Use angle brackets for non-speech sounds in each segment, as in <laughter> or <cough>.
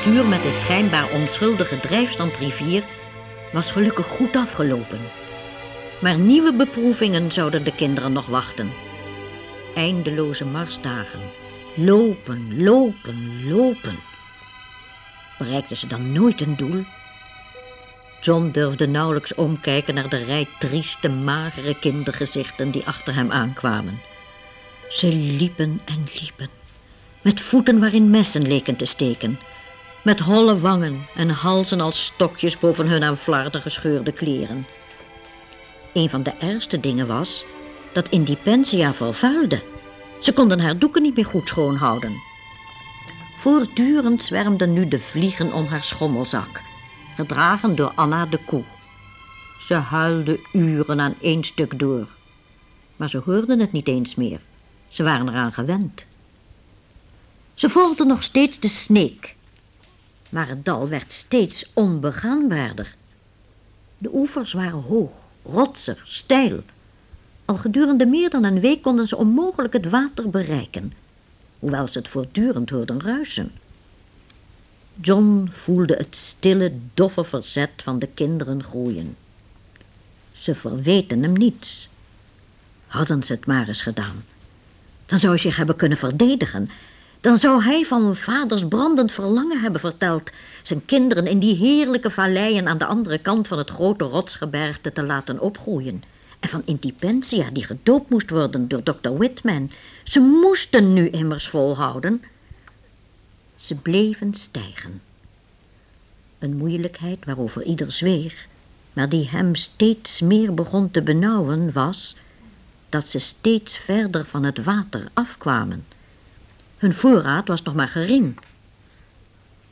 Avontuur met de schijnbaar onschuldige drijfstandrivier was gelukkig goed afgelopen. Maar nieuwe beproevingen zouden de kinderen nog wachten. Eindeloze marsdagen. Lopen, lopen, lopen. Bereikten ze dan nooit een doel? John durfde nauwelijks omkijken naar de rij trieste, magere kindergezichten die achter hem aankwamen. Ze liepen en liepen, met voeten waarin messen leken te steken, met holle wangen en halzen als stokjes boven hun aan flarden gescheurde kleren. Een van de ergste dingen was dat Independia vervuilde. Ze konden haar doeken niet meer goed schoonhouden. Voortdurend zwermden nu de vliegen om haar schommelzak, gedragen door Anna de koe. Ze huilde uren aan één stuk door, maar ze hoorden het niet eens meer. Ze waren eraan gewend. Ze volgden nog steeds de sneek, maar het dal werd steeds onbegaanbaarder. De oevers waren hoog, rotsig, steil. Al gedurende meer dan een week konden ze onmogelijk het water bereiken, hoewel ze het voortdurend hoorden ruisen. John voelde het stille, doffe verzet van de kinderen groeien. Ze verweten hem niets. Hadden ze het maar eens gedaan. Dan zou hij zich hebben kunnen verdedigen. Dan zou hij van vaders brandend verlangen hebben verteld... zijn kinderen in die heerlijke valleien aan de andere kant van het grote rotsgebergte te laten opgroeien. En van Independia, die gedoopt moest worden door dokter Whitman. Ze moesten nu immers volhouden. Ze bleven stijgen. Een moeilijkheid waarover ieder zweeg, maar die hem steeds meer begon te benauwen, was dat ze steeds verder van het water afkwamen. Hun voorraad was nog maar gering.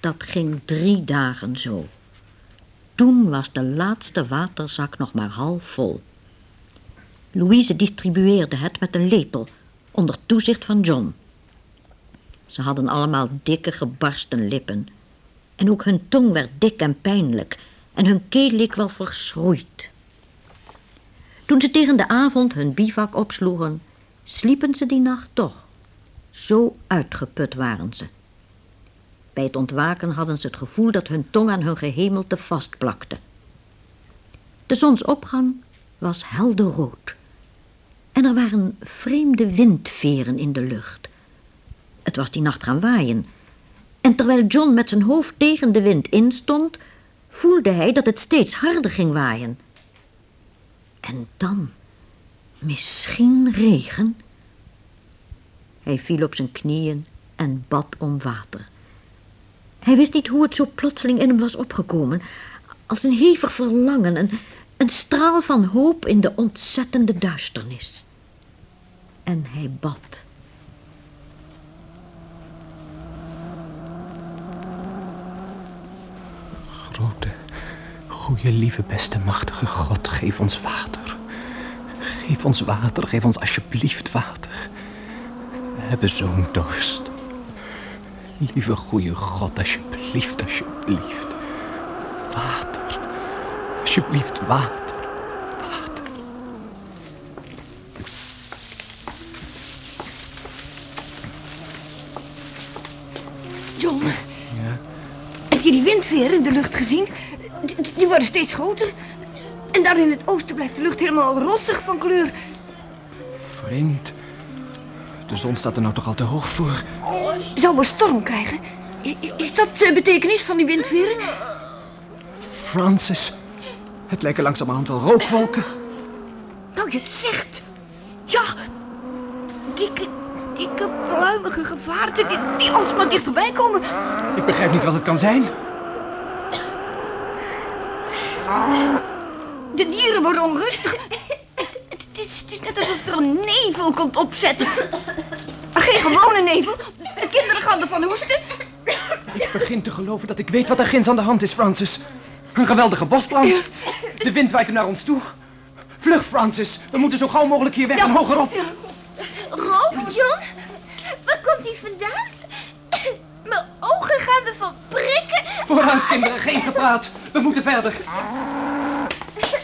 Dat ging drie dagen zo. Toen was de laatste waterzak nog maar half vol. Louise distribueerde het met een lepel, onder toezicht van John. Ze hadden allemaal dikke gebarsten lippen. En ook hun tong werd dik en pijnlijk en hun keel leek wel verschroeid. Toen ze tegen de avond hun bivak opsloegen, sliepen ze die nacht toch. Zo uitgeput waren ze. Bij het ontwaken hadden ze het gevoel dat hun tong aan hun gehemelte vastplakte. De zonsopgang was helder rood. En er waren vreemde windveren in de lucht. Het was die nacht gaan waaien. En terwijl John met zijn hoofd tegen de wind instond, voelde hij dat het steeds harder ging waaien. En dan, misschien regen? Hij viel op zijn knieën en bad om water. Hij wist niet hoe het zo plotseling in hem was opgekomen. Als een hevig verlangen, een, een straal van hoop in de ontzettende duisternis. En hij bad. Grote, goede, lieve, beste, machtige God, geef ons water. Geef ons water, geef ons alsjeblieft water. We hebben zo'n dorst. Lieve goede God, alsjeblieft, alsjeblieft. Water. Alsjeblieft, water. Water. John, Ja? heb je die windveren in de lucht gezien? Die, die worden steeds groter. En daar in het oosten blijft de lucht helemaal rossig van kleur. Vreemd. De zon staat er nou toch al te hoog voor. Zouden we storm krijgen? I- Is dat de betekenis van die windveren? Francis. Het lijken langzamerhand wel rookwolken. Nou, je het zegt. Ja, dikke, dikke, pluimige gevaarten die, die alsmaar dichterbij komen. Ik begrijp niet wat het kan zijn. De dieren worden onrustig. Het, is, het is net alsof er een nevel komt opzetten. Maar geen gewone nevel. De kinderen gaan ervan hoesten. Ik begin te geloven dat ik weet wat er ginds aan de hand is, Francis. Een geweldige bosplant. De wind waait er naar ons toe. Vlug, Francis. We moeten zo gauw mogelijk hier weg en hogerop. Rook, John? Waar komt hij vandaan? Mijn ogen gaan ervan prikken. Vooruit, kinderen. Geen gepraat. We moeten verder.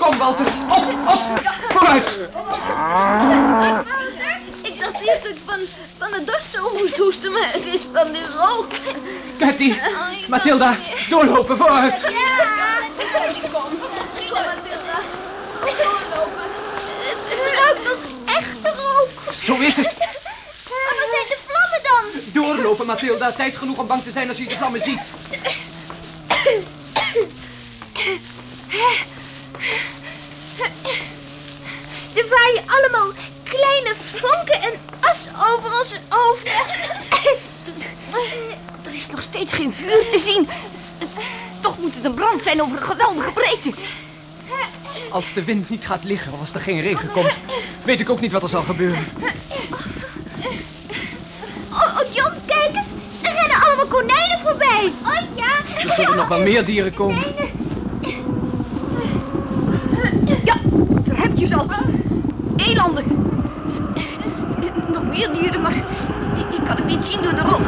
Kom, Walter. Op, op. Vooruit. Ik dacht wist dat ik van, van de dorst zo moest hoesten, maar het is van de rook. Cathy, Mathilda, doorlopen, vooruit. Ja, ik kom. Mathilda. Doorlopen. Het, ruikt als echte rook. Zo is het. Maar waar zijn de vlammen dan? Doorlopen, Mathilda. Tijd genoeg om bang te zijn als je de vlammen ziet. Er waaien allemaal kleine vonken en as over onze hoofden. Er is nog steeds geen vuur te zien. Toch moet het een brand zijn over een geweldige breedte. Als de wind niet gaat liggen of als er geen regen komt, weet ik ook niet wat er zal gebeuren. Oh, oh, John, kijk eens. Er rennen allemaal konijnen voorbij. Oh ja. Er zullen nog wel meer dieren komen. Ja, daar heb je ze al. Nog meer dieren, maar ik, kan het niet zien door de rook.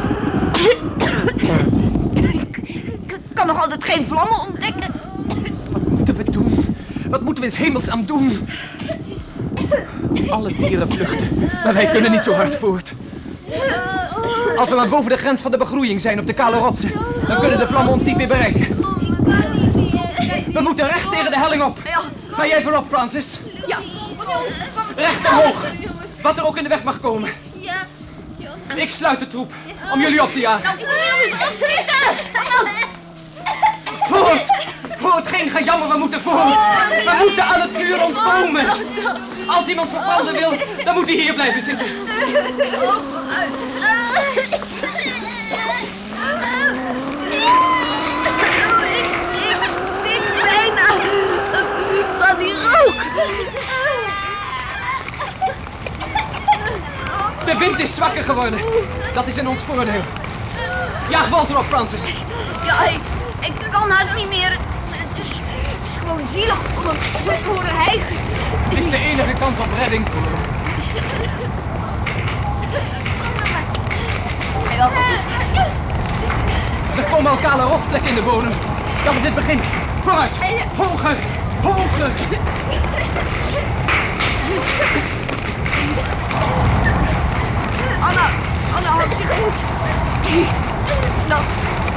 Ik, ik kan nog altijd geen vlammen ontdekken. Wat moeten we doen? Wat moeten we in hemelsnaam doen? Alle dieren vluchten, maar wij kunnen niet zo hard voort. Als we maar boven de grens van de begroeiing zijn op de kale rotsen, dan kunnen de vlammen ons niet meer bereiken. We moeten recht tegen de helling op. Ga jij voorop, Francis. ja. Recht omhoog. Wat er ook in de weg mag komen. Ja. Ik sluit de troep om jullie op te jagen. Voort! Voort, geen gejammer, we moeten voort. We moeten aan het vuur ontkomen. Als iemand verbranden wil, dan moet hij hier blijven zitten. De wind is zwakker geworden. Dat is in ons voordeel. Jaag Walter op, Francis. Ja, ik, ik kan haast niet meer. Het is, het is gewoon zielig om horen hijgen. Het is de enige kans op redding. Ja, Er komen al kale rotsplekken in de bodem. Dat is het begin. Vooruit. Hoger. Hoger. Anna, Anna houdt zich goed. Nou,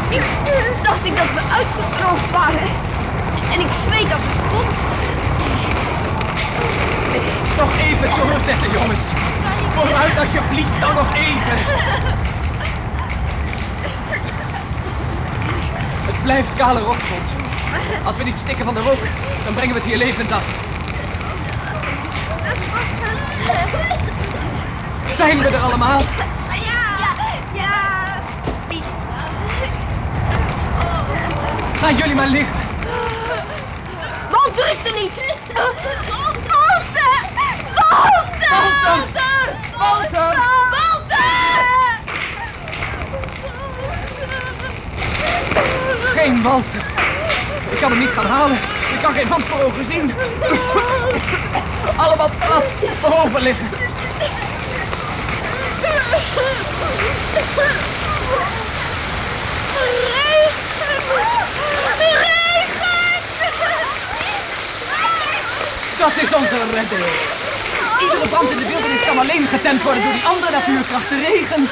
ik dacht ik dat we uitgedroogd waren. En ik zweet als een spons. Nog even doorzetten, jongens. Vooruit alsjeblieft, dan nog even. Het blijft kale rotsgrond. Als we niet stikken van de rook, dan brengen we het hier levend af. Zijn we er allemaal? Ja. Ja. Gaan jullie maar liggen. Walter is er niet. Walter! Walter! Walter! Walter! Geen Walter. Ik kan hem niet gaan halen. Ik kan geen hand voor ogen zien. Allemaal plat boven liggen. Dat is onze redding. Iedere brand in de wildernis kan alleen getemd worden door die andere natuurkracht, de regen.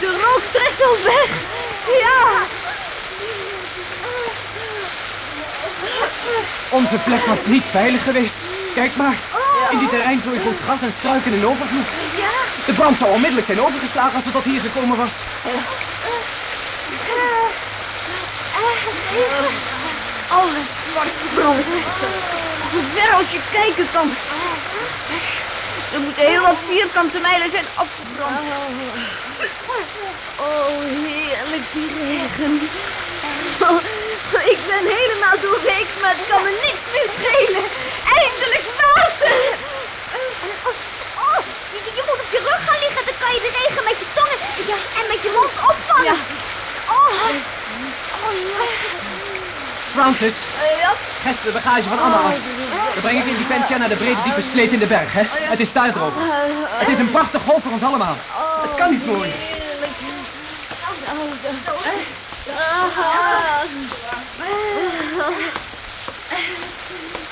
De rook trekt ons weg. Ja. Onze plek was niet veilig geweest. Kijk maar. In dit terrein groeit goed gras en struiken in overvloed. De brand zou onmiddellijk zijn overgeslagen als het tot hier gekomen was. Alles zwart gebrand. Zo ver als je kijken kan. Er moeten heel wat vierkante mijlen zijn afgebrand. Oh, heerlijk die regen. Oh, ik ben helemaal doorweekt, maar het kan me niks meer schelen. Eindelijk water! Oh, je, je moet op je rug gaan liggen, dan kan je de regen met je tong ja, en met je mond opvangen. Ja. Oh, oh ja. Francis, Ja? gest de bagage van Anna af. Dan breng ik in die Pentia naar de brede diepe spleet in de berg, hè? Het is daar droog. Het is een prachtig golf voor ons allemaal. Het kan niet mooi.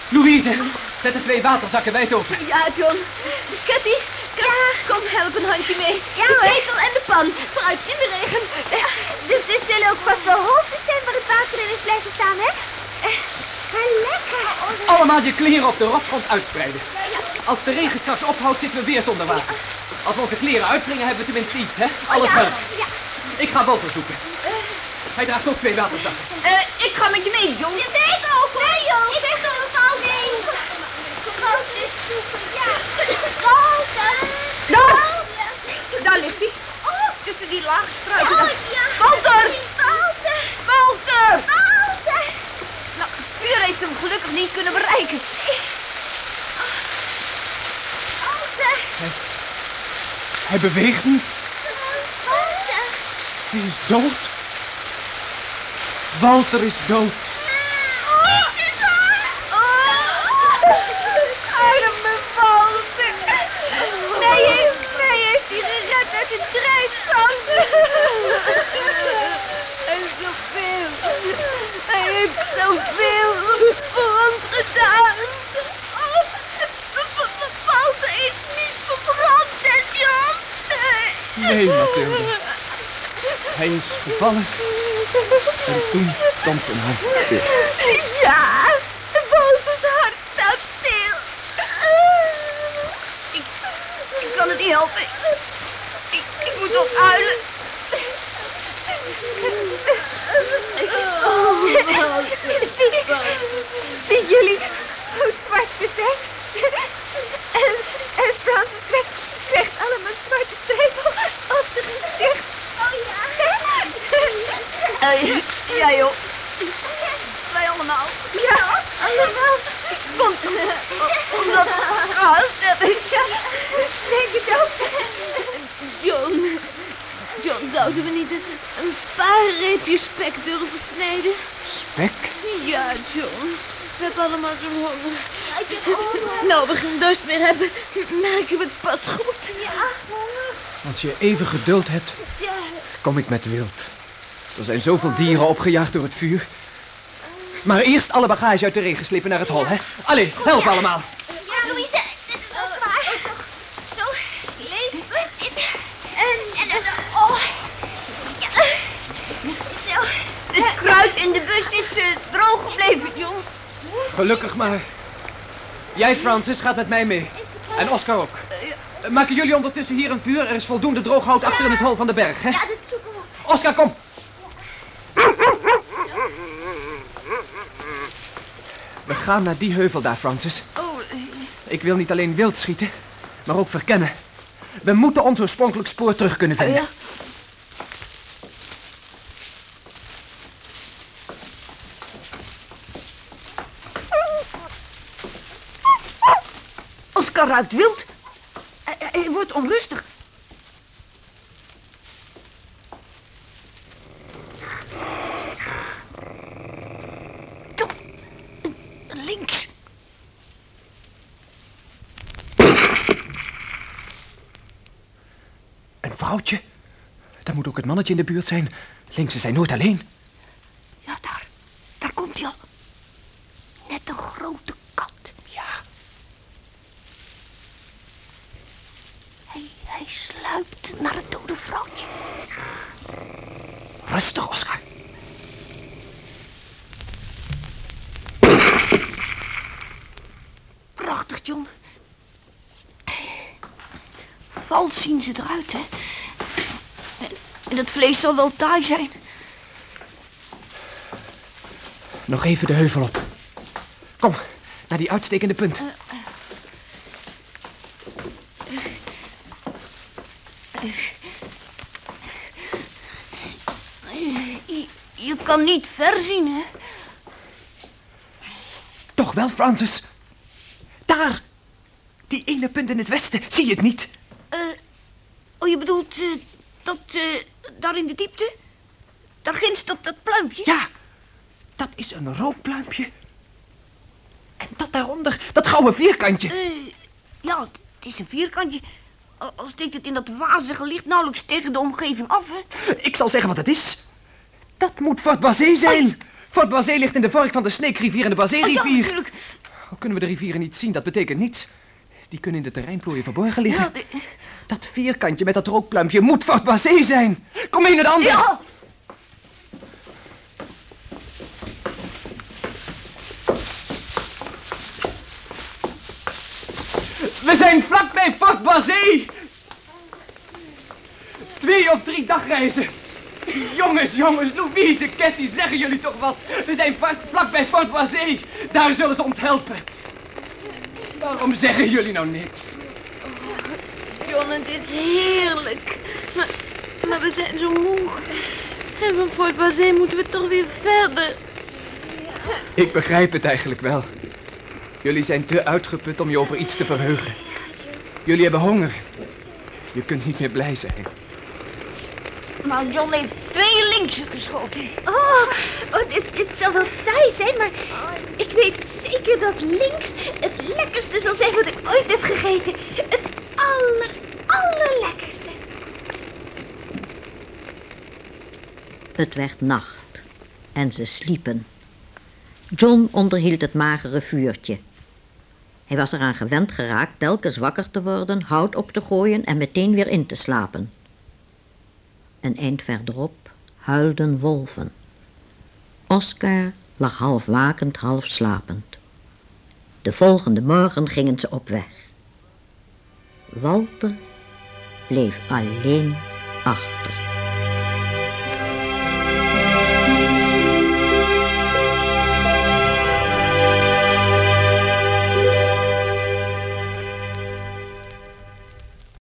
Louise, Zet de twee waterzakken wijd open. Ja, John. Cathy, kom, kom help een handje mee. Ja, de ketel en de pan. Vooruit in de regen. Dus er zullen ook vast wel holtes zijn waar het water in is blijven staan, hè? Ga lekker. Allemaal je kleren op de rotsgrond uitspreiden. Als de regen straks ophoudt, zitten we weer zonder water. Als we onze kleren uitbrengen, hebben we tenminste iets, hè? Alles ja, helpt. ja. Ik ga Walter zoeken. Hij draagt ook twee waterzakken. Eh, ik ga met je mee, John. Ja, nee, ik ook. Nee, joh. Ik ben. Grote zoeken, ja. Grote. Daar! Daar ligt hij. Tussen die laagstruiken. Oh, ja. Walter! Walter. Walter! Walter. Nou, het vuur heeft hem gelukkig niet kunnen bereiken. Walter. Hij beweegt niet. Walter. Hij is dood. Walter is dood. Niet is waar. Arme Walter. Nee, heeft, nee, heeft hij de drijfzand. <laughs> En zoveel. Hij heeft zoveel voor ons gedaan. Walter is niet verbrand, hè, John? Nee, Mathilde. Hij is gevallen en toen stond zijn hart stil. Ja, Walters hart staat stil. Ik, ik kan het niet helpen. Ik, ik moet ook huilen. Zien jullie hoe zwart we zijn? En, en Francis krijgt, krijgt allemaal zwarte strepen op zijn gezicht. Oh ja. Eh, ja joh. Wij allemaal. Ja, allemaal. Want, eh, omdat we gehuild hebben. Ja, denk het ook. John. John, zouden we niet een, een paar reepjes spek durven snijden? Spek? Ja, John. We hebben allemaal zo'n honger. Nou, we geen dorst meer hebben, merken we het pas goed. Ja, honger. Als je even geduld hebt, Ja. kom ik met wild. Er zijn zoveel dieren opgejaagd door het vuur. Maar eerst alle bagage uit de regen slepen naar het hol, hè? Allee, help allemaal. John. Gelukkig maar. Jij, Francis, gaat met mij mee. En Oscar ook. Maken jullie ondertussen hier een vuur? Er is voldoende droog hout achter in het hol van de berg, hè? Ja, dat zoeken we. Oscar, kom! We gaan naar die heuvel daar, Francis. Oh, Ik wil niet alleen wild schieten, maar ook verkennen. We moeten ons oorspronkelijk spoor terug kunnen vinden. ja. Oscar ruikt wild. Hij, hij- hij wordt onrustig. Tom, Links. Een vrouwtje? Dat moet ook het mannetje in de buurt zijn. Links is hij nooit alleen. Ja, daar. Daar komt hij al. Net een grote kat. Ja, Hij, hij sluipt naar het dode vrouwtje. Rustig, Oscar. Prachtig, John. Vals zien ze eruit, hè? En- het vlees zal wel taai zijn. Nog even de heuvel op. Kom, naar die uitstekende punt. Je, je kan niet ver zien, hè? Toch wel, Francis. Daar! Die ene punt in het westen, zie je het niet? Eh, oh, je bedoelt eh, dat eh, daar in de diepte? Daar ginds dat, dat pluimpje? Ja, dat is een rookpluimpje. En dat daaronder, dat gouden vierkantje. Ja, het is een vierkantje. Al steekt het in dat wazige licht nauwelijks tegen de omgeving af, hè? Ik zal zeggen wat het is. Dat moet Fort Boisé zijn. Fort Boisé ligt in de vork van de Sneekrivier en de Oh, Boisé-rivier. natuurlijk. Al kunnen we de rivieren niet zien, dat betekent niets. Die kunnen in de terreinplooien verborgen liggen. Ja, de- Dat vierkantje met dat rookpluimpje moet Fort Boisé zijn. Kom mee naar de andere. ja. We zijn vlakbij Fort Boisé. Twee of drie dagreizen. Jongens, jongens, Louise, Ketty, zeggen jullie toch wat? We zijn va- vlakbij Fort Boisé. Daar zullen ze ons helpen. Waarom zeggen jullie nou niks? John, het is heerlijk. Maar, maar we zijn zo moe. En van Fort Boisé moeten we toch weer verder. Ik begrijp het eigenlijk wel. Jullie zijn te uitgeput om je over iets te verheugen. Jullie hebben honger. Je kunt niet meer blij zijn. Maar John heeft twee linksen geschoten. Oh, oh dit, dit zal wel taai zijn, maar ik weet zeker dat links het lekkerste zal zijn wat ik ooit heb gegeten. Het aller, allerlekkerste. Het werd nacht en ze sliepen. John onderhield het magere vuurtje. Hij was eraan gewend geraakt telkens wakker te worden, hout op te gooien en meteen weer in te slapen. Een eind verderop huilden wolven. Oscar lag half wakend, half slapend. De volgende morgen gingen ze op weg. Walter bleef alleen achter.